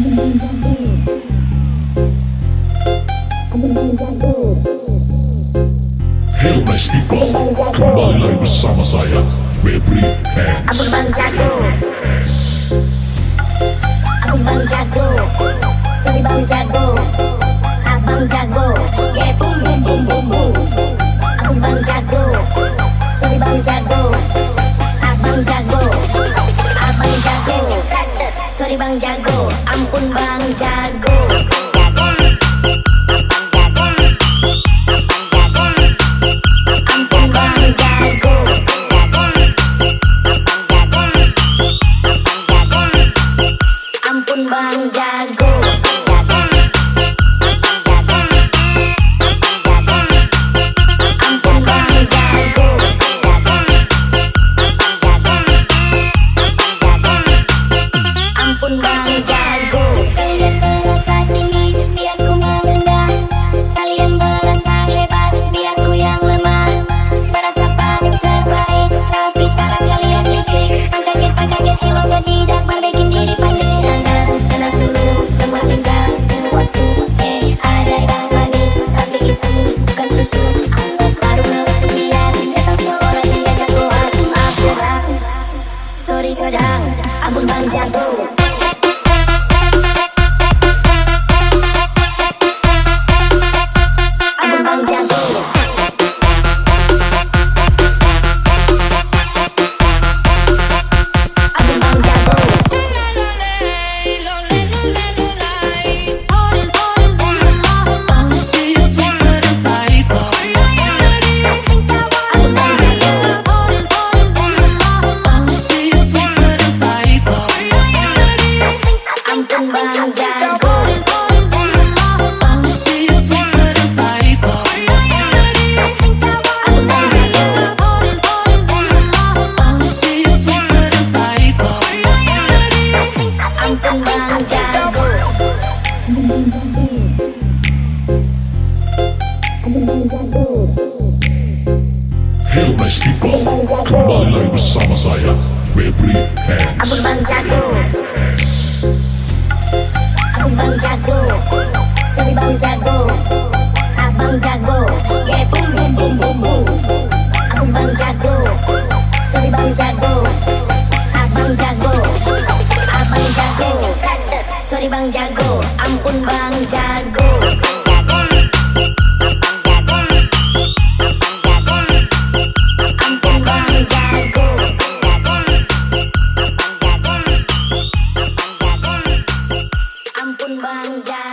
Hey nice people, kembali lagi bersama saya Febri Hands. Abang jago. Abang jago. Sorry jago. Abang jago. jago ampun bang jago. Aku Ampun bang jago. Hey nice people, kembali lagi bersama saya. Febri Hands. Abang Bang Jago. tukang jago. Bang Jago.